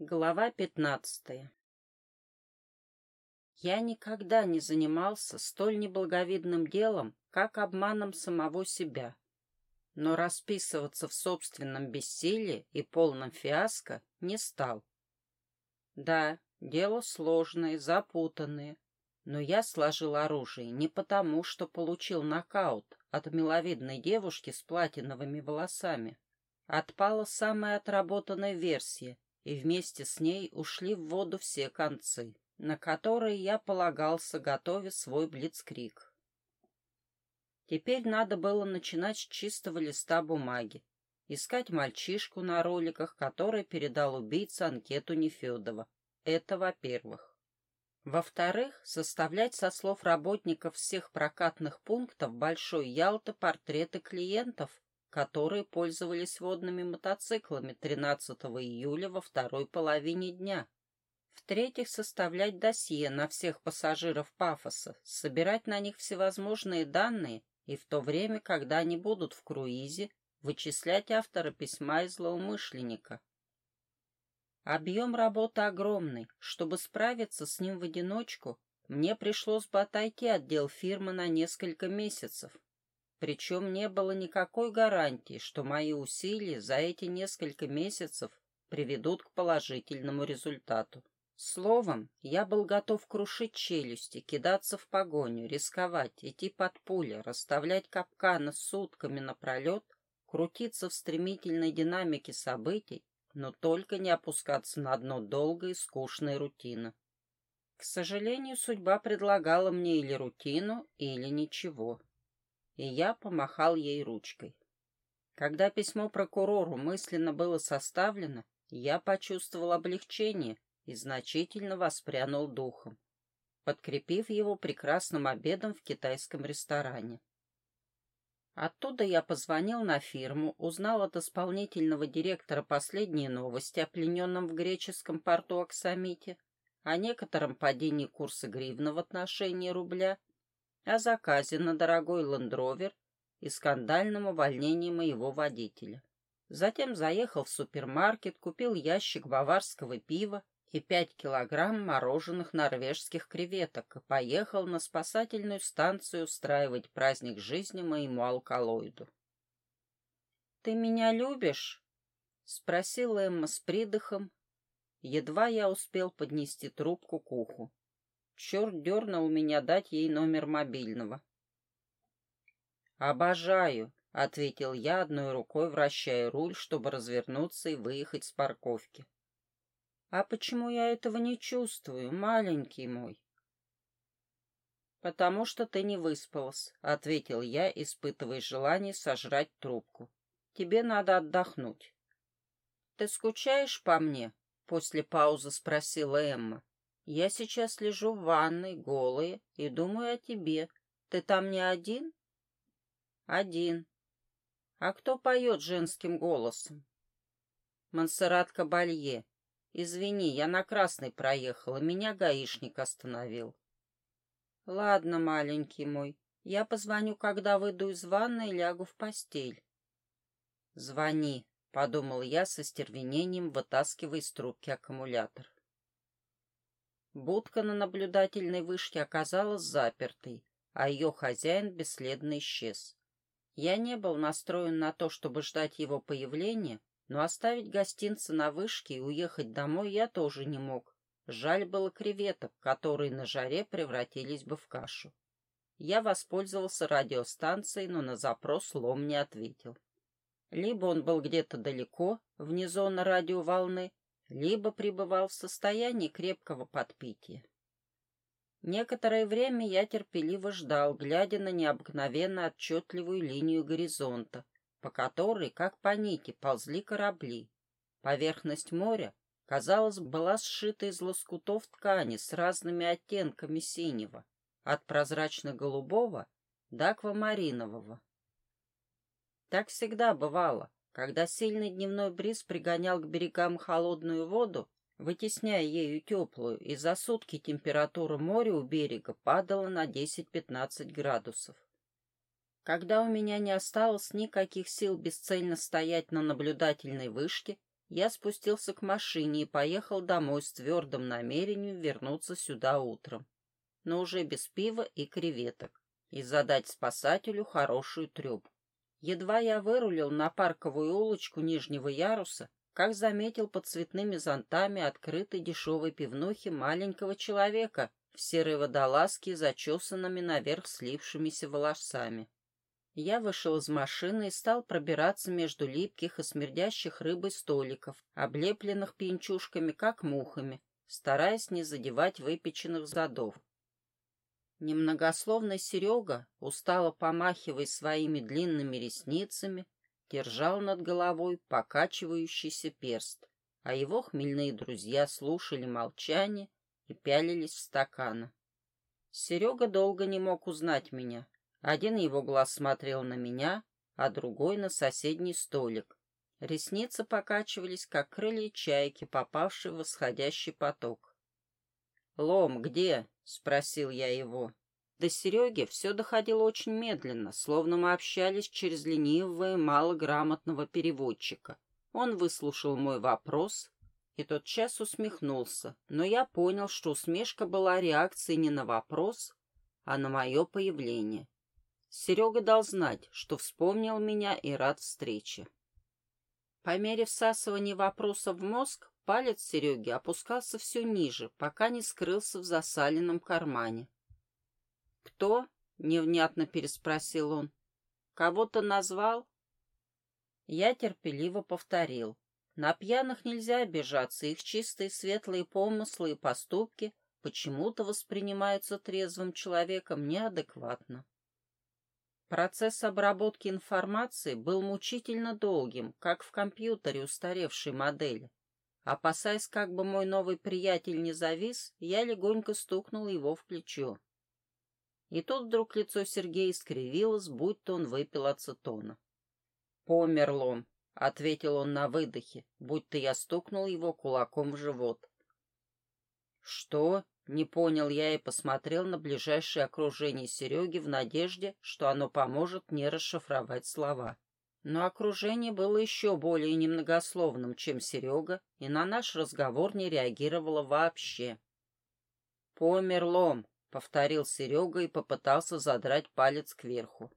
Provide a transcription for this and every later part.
Глава пятнадцатая Я никогда не занимался столь неблаговидным делом, как обманом самого себя. Но расписываться в собственном бессилии и полном фиаско не стал. Да, дело сложное, запутанное, но я сложил оружие не потому, что получил нокаут от миловидной девушки с платиновыми волосами. Отпала самая отработанная версия — и вместе с ней ушли в воду все концы, на которые я полагался, готовя свой блицкрик. Теперь надо было начинать с чистого листа бумаги, искать мальчишку на роликах, который передал убийце анкету Нефедова. Это во-первых. Во-вторых, составлять со слов работников всех прокатных пунктов Большой Ялты портреты клиентов, которые пользовались водными мотоциклами 13 июля во второй половине дня. В-третьих, составлять досье на всех пассажиров пафоса, собирать на них всевозможные данные и в то время, когда они будут в круизе, вычислять автора письма и злоумышленника. Объем работы огромный. Чтобы справиться с ним в одиночку, мне пришлось бы отойти от дел фирмы на несколько месяцев. Причем не было никакой гарантии, что мои усилия за эти несколько месяцев приведут к положительному результату. Словом, я был готов крушить челюсти, кидаться в погоню, рисковать, идти под пули, расставлять капканы сутками напролет, крутиться в стремительной динамике событий, но только не опускаться на дно долгой и скучной рутины. К сожалению, судьба предлагала мне или рутину, или ничего и я помахал ей ручкой. Когда письмо прокурору мысленно было составлено, я почувствовал облегчение и значительно воспрянул духом, подкрепив его прекрасным обедом в китайском ресторане. Оттуда я позвонил на фирму, узнал от исполнительного директора последние новости о плененном в греческом порту Аксамите, о некотором падении курса гривны в отношении рубля о заказе на дорогой лендровер и скандальном увольнении моего водителя. Затем заехал в супермаркет, купил ящик баварского пива и пять килограмм мороженых норвежских креветок и поехал на спасательную станцию устраивать праздник жизни моему алкалоиду. «Ты меня любишь?» — спросила Эмма с придыхом. Едва я успел поднести трубку к уху. Черт дернул меня дать ей номер мобильного. «Обожаю», — ответил я, одной рукой вращая руль, чтобы развернуться и выехать с парковки. «А почему я этого не чувствую, маленький мой?» «Потому что ты не выспалась», — ответил я, испытывая желание сожрать трубку. «Тебе надо отдохнуть». «Ты скучаешь по мне?» — после паузы спросила Эмма. Я сейчас лежу в ванной, голая, и думаю о тебе. Ты там не один? Один. А кто поет женским голосом? Монсеррат Кабалье. Извини, я на красный проехала, меня гаишник остановил. Ладно, маленький мой, я позвоню, когда выйду из ванной и лягу в постель. Звони, — подумал я со стервенением, вытаскивая из трубки аккумулятор. Будка на наблюдательной вышке оказалась запертой, а ее хозяин бесследно исчез. Я не был настроен на то, чтобы ждать его появления, но оставить гостинца на вышке и уехать домой я тоже не мог. Жаль было креветок, которые на жаре превратились бы в кашу. Я воспользовался радиостанцией, но на запрос Лом не ответил. Либо он был где-то далеко, вне зоны радиоволны, либо пребывал в состоянии крепкого подпития. Некоторое время я терпеливо ждал, глядя на необыкновенно отчетливую линию горизонта, по которой, как по нити, ползли корабли. Поверхность моря, казалось, была сшита из лоскутов ткани с разными оттенками синего, от прозрачно-голубого до аквамаринового. Так всегда бывало, когда сильный дневной бриз пригонял к берегам холодную воду, вытесняя ею теплую, и за сутки температура моря у берега падала на 10-15 градусов. Когда у меня не осталось никаких сил бесцельно стоять на наблюдательной вышке, я спустился к машине и поехал домой с твердым намерением вернуться сюда утром, но уже без пива и креветок, и задать спасателю хорошую трёбу. Едва я вырулил на парковую улочку нижнего яруса, как заметил под цветными зонтами открытой дешевой пивнухи маленького человека в серой водолазке, зачесанными наверх слившимися волосами. Я вышел из машины и стал пробираться между липких и смердящих рыбой столиков, облепленных пьянчушками, как мухами, стараясь не задевать выпеченных задов. Немногословный Серега, устало помахивая своими длинными ресницами, держал над головой покачивающийся перст, а его хмельные друзья слушали молчание и пялились в стаканы. Серега долго не мог узнать меня. Один его глаз смотрел на меня, а другой на соседний столик. Ресницы покачивались, как крылья чайки, попавшие в восходящий поток. «Лом, где?» — спросил я его. До Сереги все доходило очень медленно, словно мы общались через ленивого и малограмотного переводчика. Он выслушал мой вопрос и тот час усмехнулся, но я понял, что усмешка была реакцией не на вопрос, а на мое появление. Серега дал знать, что вспомнил меня и рад встрече. По мере всасывания вопроса в мозг, палец Сереги опускался все ниже, пока не скрылся в засаленном кармане. «Кто?» — невнятно переспросил он. «Кого-то назвал?» Я терпеливо повторил. На пьяных нельзя обижаться, их чистые светлые помыслы и поступки почему-то воспринимаются трезвым человеком неадекватно. Процесс обработки информации был мучительно долгим, как в компьютере устаревшей модели. Опасаясь, как бы мой новый приятель не завис, я легонько стукнул его в плечо. И тут вдруг лицо Сергея скривилось, будто он выпил ацетона. «Помер лом», — ответил он на выдохе, будто я стукнул его кулаком в живот. «Что?» Не понял я и посмотрел на ближайшее окружение Сереги в надежде, что оно поможет мне расшифровать слова. Но окружение было еще более немногословным, чем Серега, и на наш разговор не реагировало вообще. «Помер лом», — повторил Серега и попытался задрать палец кверху.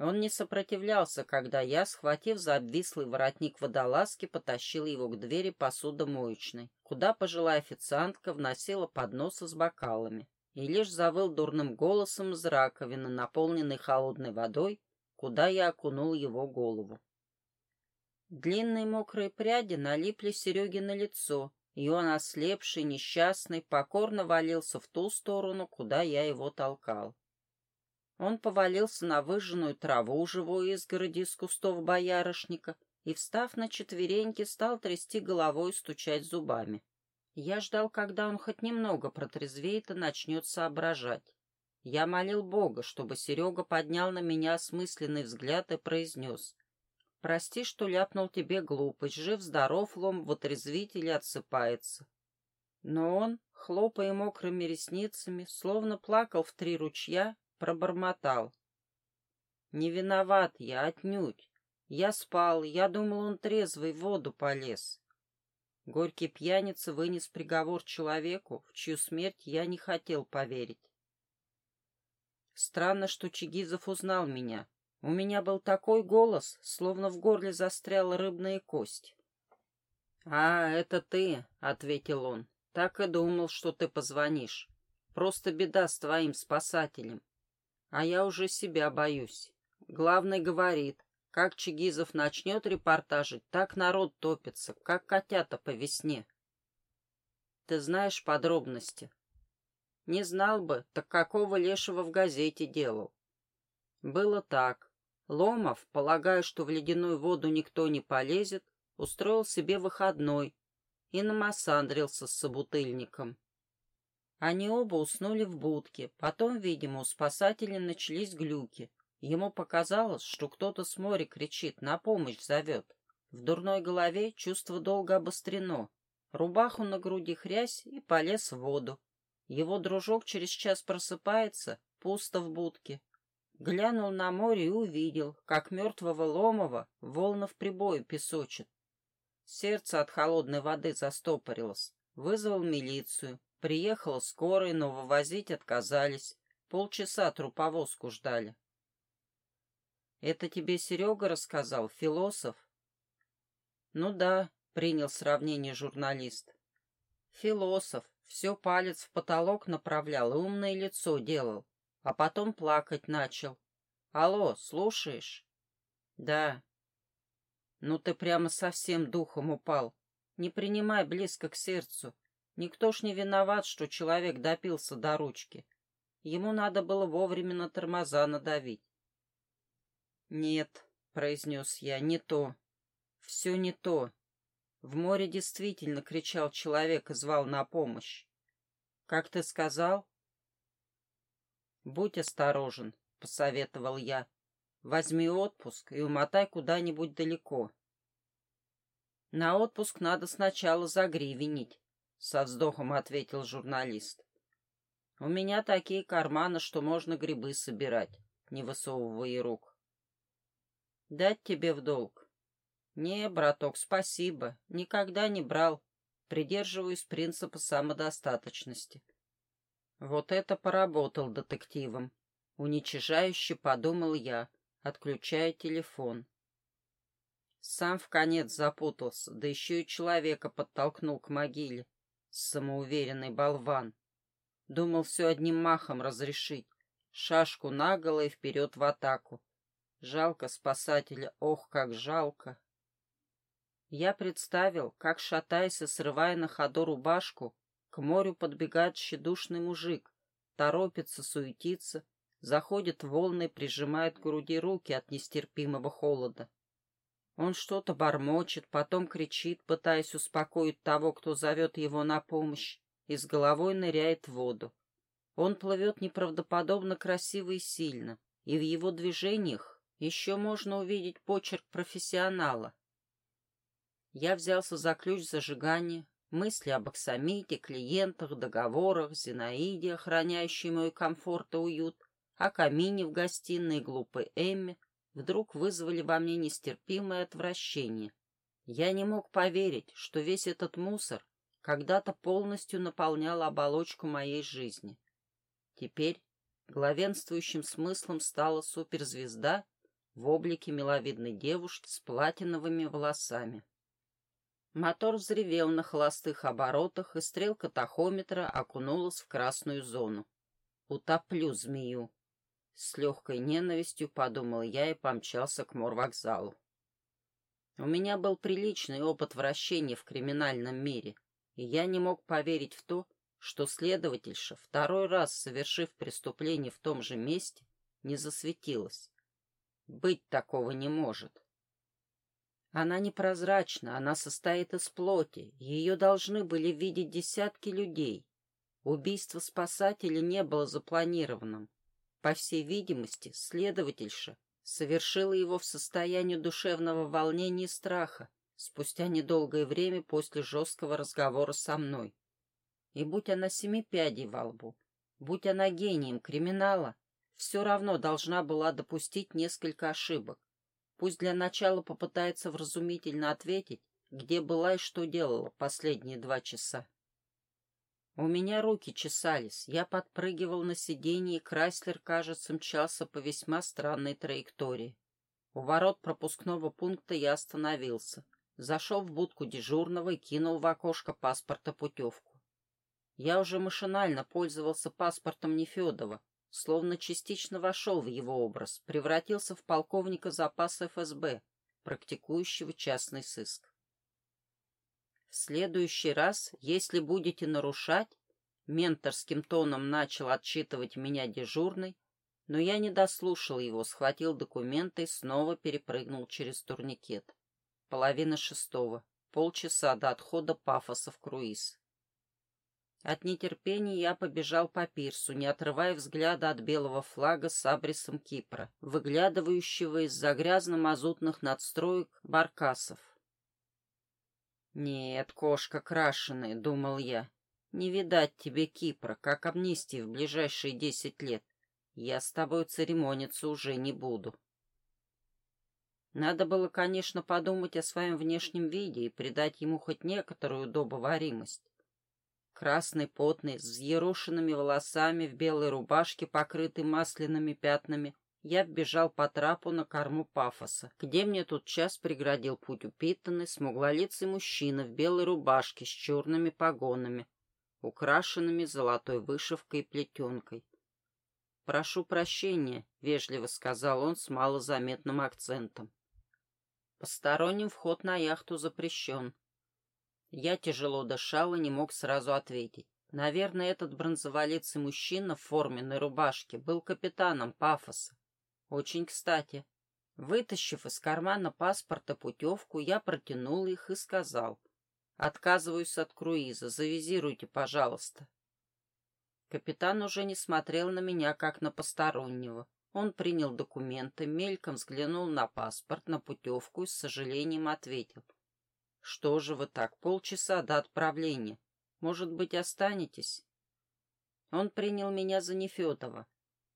Он не сопротивлялся, когда я, схватив за обвислый воротник водолазки, потащил его к двери посудомоечной, куда пожилая официантка вносила подносы с бокалами, и лишь завыл дурным голосом из раковины, наполненной холодной водой, куда я окунул его голову. Длинные мокрые пряди налипли Сереге на лицо, и он, ослепший, несчастный, покорно валился в ту сторону, куда я его толкал. Он повалился на выжженную траву живой изгороди из кустов боярышника и, встав на четвереньки, стал трясти головой и стучать зубами. Я ждал, когда он хоть немного протрезвеет и начнет соображать. Я молил Бога, чтобы Серега поднял на меня осмысленный взгляд и произнес. «Прости, что ляпнул тебе глупость. Жив-здоров, лом, в или отсыпается». Но он, хлопая мокрыми ресницами, словно плакал в три ручья, пробормотал. «Не виноват я, отнюдь. Я спал, я думал, он трезвый в воду полез». Горький пьяница вынес приговор человеку, в чью смерть я не хотел поверить. Странно, что Чигизов узнал меня. У меня был такой голос, словно в горле застряла рыбная кость. «А, это ты», — ответил он. «Так и думал, что ты позвонишь. Просто беда с твоим спасателем. А я уже себя боюсь. Главный говорит, как Чигизов начнет репортажить, так народ топится, как котята по весне. Ты знаешь подробности? Не знал бы, так какого лешего в газете делал? Было так. Ломов, полагая, что в ледяную воду никто не полезет, устроил себе выходной и намасандрился с собутыльником. Они оба уснули в будке. Потом, видимо, у спасателей начались глюки. Ему показалось, что кто-то с моря кричит, на помощь зовет. В дурной голове чувство долго обострено. Рубаху на груди хрясь и полез в воду. Его дружок через час просыпается, пусто в будке. Глянул на море и увидел, как мертвого Ломова волна в прибою песочит. Сердце от холодной воды застопорилось. Вызвал милицию. Приехала скорая, но вывозить отказались. Полчаса труповозку ждали. Это тебе Серега рассказал, философ? Ну да, принял сравнение журналист. Философ. Все палец в потолок направлял и умное лицо делал. А потом плакать начал. Алло, слушаешь? Да. Ну ты прямо совсем духом упал. Не принимай близко к сердцу. Никто ж не виноват, что человек допился до ручки. Ему надо было вовремя на тормоза надавить. «Нет», — произнес я, — «не то. Все не то. В море действительно кричал человек и звал на помощь. Как ты сказал?» «Будь осторожен», — посоветовал я. «Возьми отпуск и умотай куда-нибудь далеко». «На отпуск надо сначала загривенить», — со вздохом ответил журналист. «У меня такие карманы, что можно грибы собирать, не высовывая рук». «Дать тебе в долг?» «Не, браток, спасибо. Никогда не брал. Придерживаюсь принципа самодостаточности». Вот это поработал детективом. Уничижающе подумал я, отключая телефон. Сам в конец запутался, да еще и человека подтолкнул к могиле. Самоуверенный болван. Думал все одним махом разрешить. Шашку наголо и вперед в атаку. Жалко спасателя, ох, как жалко. Я представил, как, шатаясь и срывая на ходу рубашку, к морю подбегает тщедушный мужик, торопится, суетится, заходит в волны и прижимает к груди руки от нестерпимого холода. Он что-то бормочет, потом кричит, пытаясь успокоить того, кто зовет его на помощь, и с головой ныряет в воду. Он плывет неправдоподобно красиво и сильно, и в его движениях еще можно увидеть почерк профессионала. Я взялся за ключ зажигания, мысли об Аксамите, клиентах, договорах, Зинаиде, охраняющей мой комфорт и уют, о камине в гостиной глупой Эмме, вдруг вызвали во мне нестерпимое отвращение. Я не мог поверить, что весь этот мусор когда-то полностью наполнял оболочку моей жизни. Теперь главенствующим смыслом стала суперзвезда в облике миловидной девушки с платиновыми волосами. Мотор взревел на холостых оборотах, и стрелка тахометра окунулась в красную зону. «Утоплю змею!» С легкой ненавистью подумал я и помчался к морвокзалу. У меня был приличный опыт вращения в криминальном мире, и я не мог поверить в то, что следовательша, второй раз совершив преступление в том же месте, не засветилась. Быть такого не может. Она непрозрачна, она состоит из плоти, ее должны были видеть десятки людей. Убийство спасателя не было запланированным. По всей видимости, следовательша совершила его в состоянии душевного волнения и страха спустя недолгое время после жесткого разговора со мной. И будь она семи пядей во лбу, будь она гением криминала, все равно должна была допустить несколько ошибок. Пусть для начала попытается вразумительно ответить, где была и что делала последние два часа. У меня руки чесались, я подпрыгивал на сиденье, и Крайслер, кажется, мчался по весьма странной траектории. У ворот пропускного пункта я остановился, зашел в будку дежурного и кинул в окошко паспорта путевку. Я уже машинально пользовался паспортом Нефедова, словно частично вошел в его образ, превратился в полковника запаса ФСБ, практикующего частный сыск. В следующий раз, если будете нарушать, менторским тоном начал отчитывать меня дежурный, но я не дослушал его, схватил документы и снова перепрыгнул через турникет. Половина шестого. Полчаса до отхода пафоса в круиз. От нетерпения я побежал по пирсу, не отрывая взгляда от белого флага с абрисом Кипра, выглядывающего из-за грязно-мазутных надстроек баркасов. «Нет, кошка крашеная», — думал я. «Не видать тебе Кипра, как амнистии в ближайшие десять лет. Я с тобой церемониться уже не буду». Надо было, конечно, подумать о своем внешнем виде и придать ему хоть некоторую удобоваримость. Красный, потный, с взъерошенными волосами, в белой рубашке, покрытой масляными пятнами, я вбежал по трапу на корму пафоса, где мне тут час преградил путь упитанный, смуглолицый мужчина в белой рубашке с черными погонами, украшенными золотой вышивкой и плетенкой. «Прошу прощения», — вежливо сказал он с малозаметным акцентом. «Посторонним вход на яхту запрещен». Я тяжело дышал и не мог сразу ответить. Наверное, этот бронзоволицый мужчина в форменной рубашке был капитаном пафоса. Очень кстати. Вытащив из кармана паспорта путевку, я протянул их и сказал. «Отказываюсь от круиза. Завизируйте, пожалуйста». Капитан уже не смотрел на меня, как на постороннего. Он принял документы, мельком взглянул на паспорт, на путевку и с сожалением ответил. «Что же вы так, полчаса до отправления? Может быть, останетесь?» Он принял меня за Нефедова.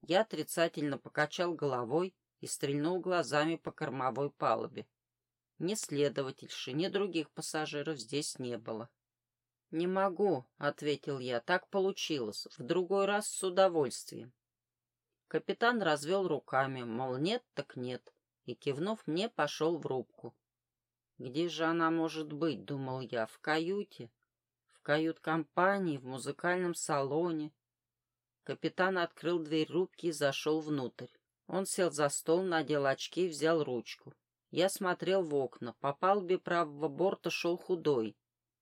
Я отрицательно покачал головой и стрельнул глазами по кормовой палубе. Ни следовательши, ни других пассажиров здесь не было. «Не могу», — ответил я, — «так получилось. В другой раз с удовольствием». Капитан развел руками, мол, нет так нет, и, кивнув мне, пошел в рубку. «Где же она может быть?» — думал я. «В каюте? В кают-компании? В музыкальном салоне?» Капитан открыл дверь рубки и зашел внутрь. Он сел за стол, надел очки и взял ручку. Я смотрел в окна. По палубе правого борта шел худой.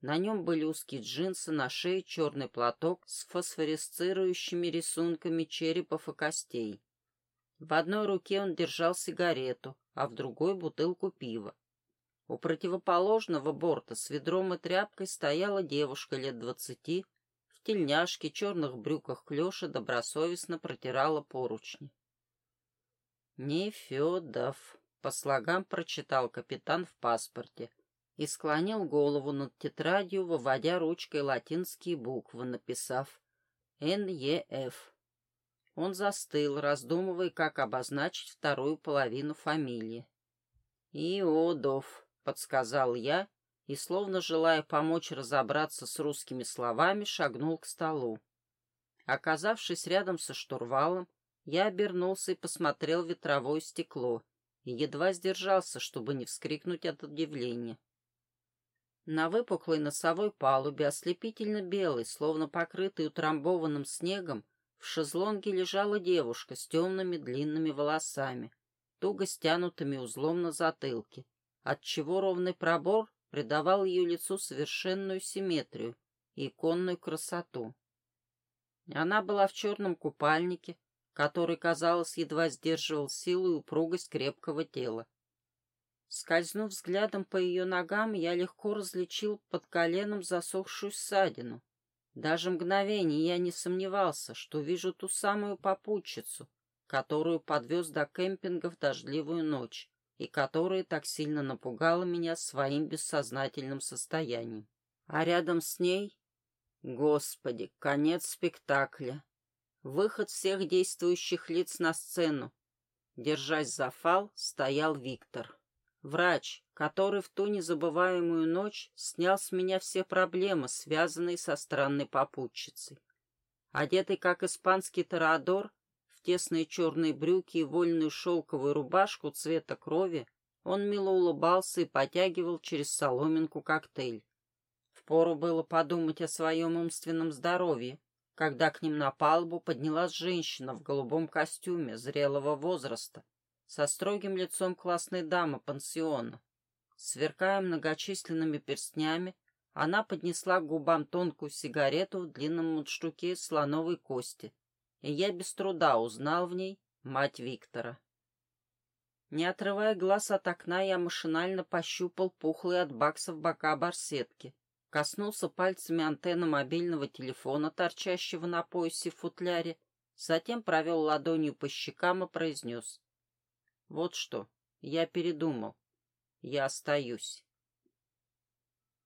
На нем были узкие джинсы, на шее черный платок с фосфоресцирующими рисунками черепов и костей. В одной руке он держал сигарету, а в другой — бутылку пива. У противоположного борта с ведром и тряпкой стояла девушка лет двадцати тельняшке, черных брюках клёша добросовестно протирала поручни. «Нефёдов», — по слогам прочитал капитан в паспорте и склонил голову над тетрадью, выводя ручкой латинские буквы, написав «НЕФ». Он застыл, раздумывая, как обозначить вторую половину фамилии. «Иодов», — подсказал я и, словно желая помочь разобраться с русскими словами, шагнул к столу. Оказавшись рядом со штурвалом, я обернулся и посмотрел в ветровое стекло и едва сдержался, чтобы не вскрикнуть от удивления. На выпуклой носовой палубе, ослепительно белой, словно покрытой утрамбованным снегом, в шезлонге лежала девушка с темными длинными волосами, туго стянутыми узлом на затылке, отчего ровный пробор придавал ее лицу совершенную симметрию и иконную красоту. Она была в черном купальнике, который, казалось, едва сдерживал силу и упругость крепкого тела. Скользнув взглядом по ее ногам, я легко различил под коленом засохшую ссадину. Даже мгновение я не сомневался, что вижу ту самую попутчицу, которую подвез до кемпинга в дождливую ночь и которая так сильно напугала меня своим бессознательным состоянием. А рядом с ней... Господи, конец спектакля. Выход всех действующих лиц на сцену. Держась за фал, стоял Виктор. Врач, который в ту незабываемую ночь снял с меня все проблемы, связанные со странной попутчицей. Одетый как испанский торадор, тесные черные брюки и вольную шелковую рубашку цвета крови, он мило улыбался и потягивал через соломинку коктейль. Впору было подумать о своем умственном здоровье, когда к ним на палубу поднялась женщина в голубом костюме зрелого возраста, со строгим лицом классной дамы пансиона. Сверкая многочисленными перстнями, она поднесла к губам тонкую сигарету в длинном мундштуке слоновой кости — и я без труда узнал в ней мать Виктора. Не отрывая глаз от окна, я машинально пощупал пухлые от баксов бока барсетки, коснулся пальцами антенны мобильного телефона, торчащего на поясе в футляре, затем провел ладонью по щекам и произнес. «Вот что, я передумал. Я остаюсь».